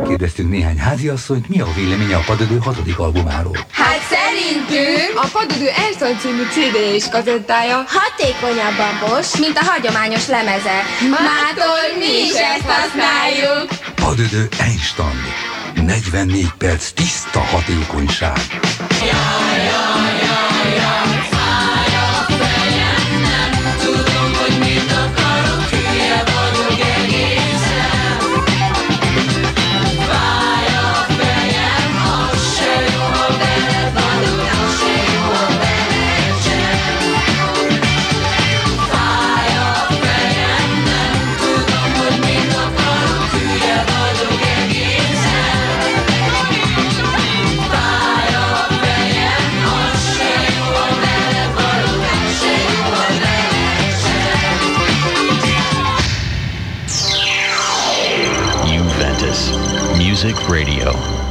Megkérdeztünk néhány háziasszonyt, mi a véleménye a padödő hatodik albumáról. Hát szerintünk a padödő Elson című CD és kazettája hatékonyabb a Bosch, mint a hagyományos lemeze. Mától mi is ezt használjuk. Padödő Einstein. 44 perc tiszta hatékonyság. Jaj, Music Radio.